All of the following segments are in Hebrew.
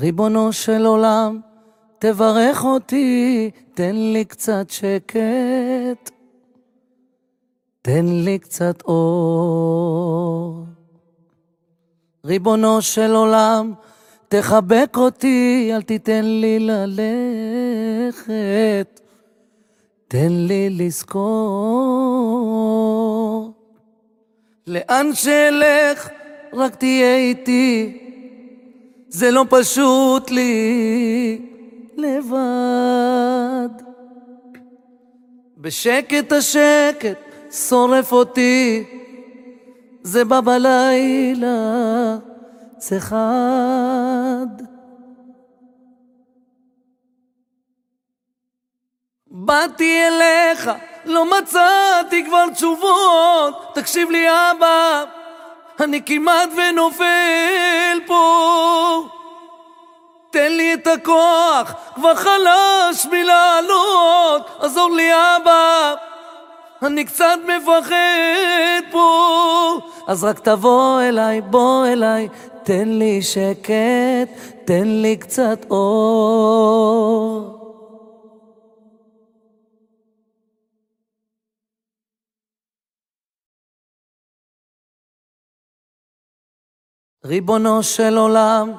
ריבונו של עולם, תברך אותי, תן לי קצת שקט, תן לי קצת אור. ריבונו של עולם, תחבק אותי, אל תיתן לי ללכת, תן לי לזכור. לאן שאלך, רק תהיה איתי, זה לא פשוט לי לבד. בשקט השקט שורף אותי, זה בא בלילה, זה חד. באתי אליך, לא מצאתי כבר תשובות, תקשיב לי אבא, אני כמעט ונופל פה. תן לי את הכוח, כבר חלש מלעלות, עזור לי אבא, אני קצת מפחד פה. אז רק תבוא אליי, בוא אליי, תן לי שקט, תן לי קצת אור. ריבונו של עולם,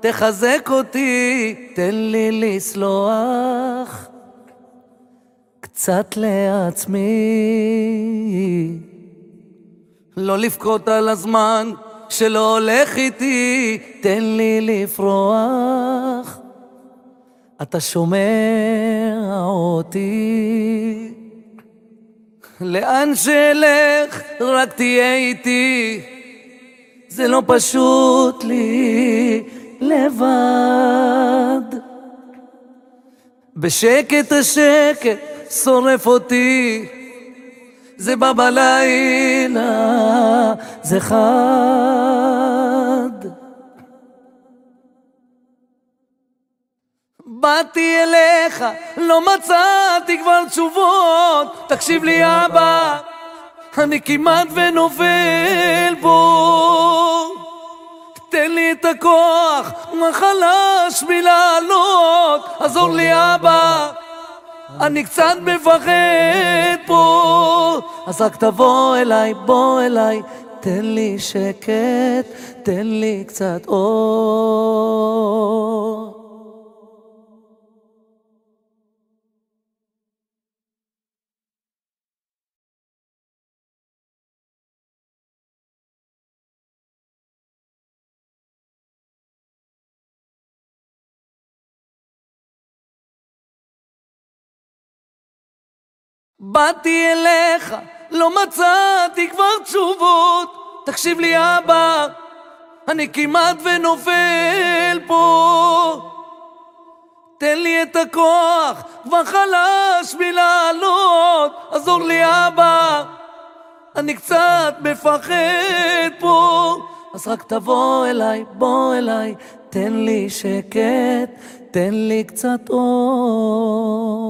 תחזק אותי, תן לי לסלוח קצת לעצמי. לא לבכות על הזמן שלא הולך איתי, תן לי לפרוח. אתה שומע אותי. לאן שאלך, רק תהיה איתי. זה לא פשוט לי לבד. בשקט השקט שורף אותי, זה בא בלילה, זה חד. באתי אליך, לא מצאתי כבר תשובות, תקשיב לי אבא, אני כמעט ונופל הכוח, מה חלש מלעלות, עזור לי אבא, אני קצת מפחד פה. אז רק תבוא אליי, בוא אליי, תן לי שקט, תן לי קצת אור. באתי אליך, לא מצאתי כבר תשובות. תקשיב לי אבא, אני כמעט ונופל פה. תן לי את הכוח, כבר חלש מלעלות, עזור לי אבא, אני קצת מפחד פה. אז רק תבוא אליי, בוא אליי, תן לי שקט, תן לי קצת אור.